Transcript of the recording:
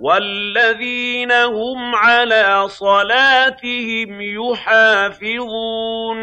وَالَّذِينَ هُمْ عَلَىٰ صَلَاتِهِمْ يُحَافِظُونَ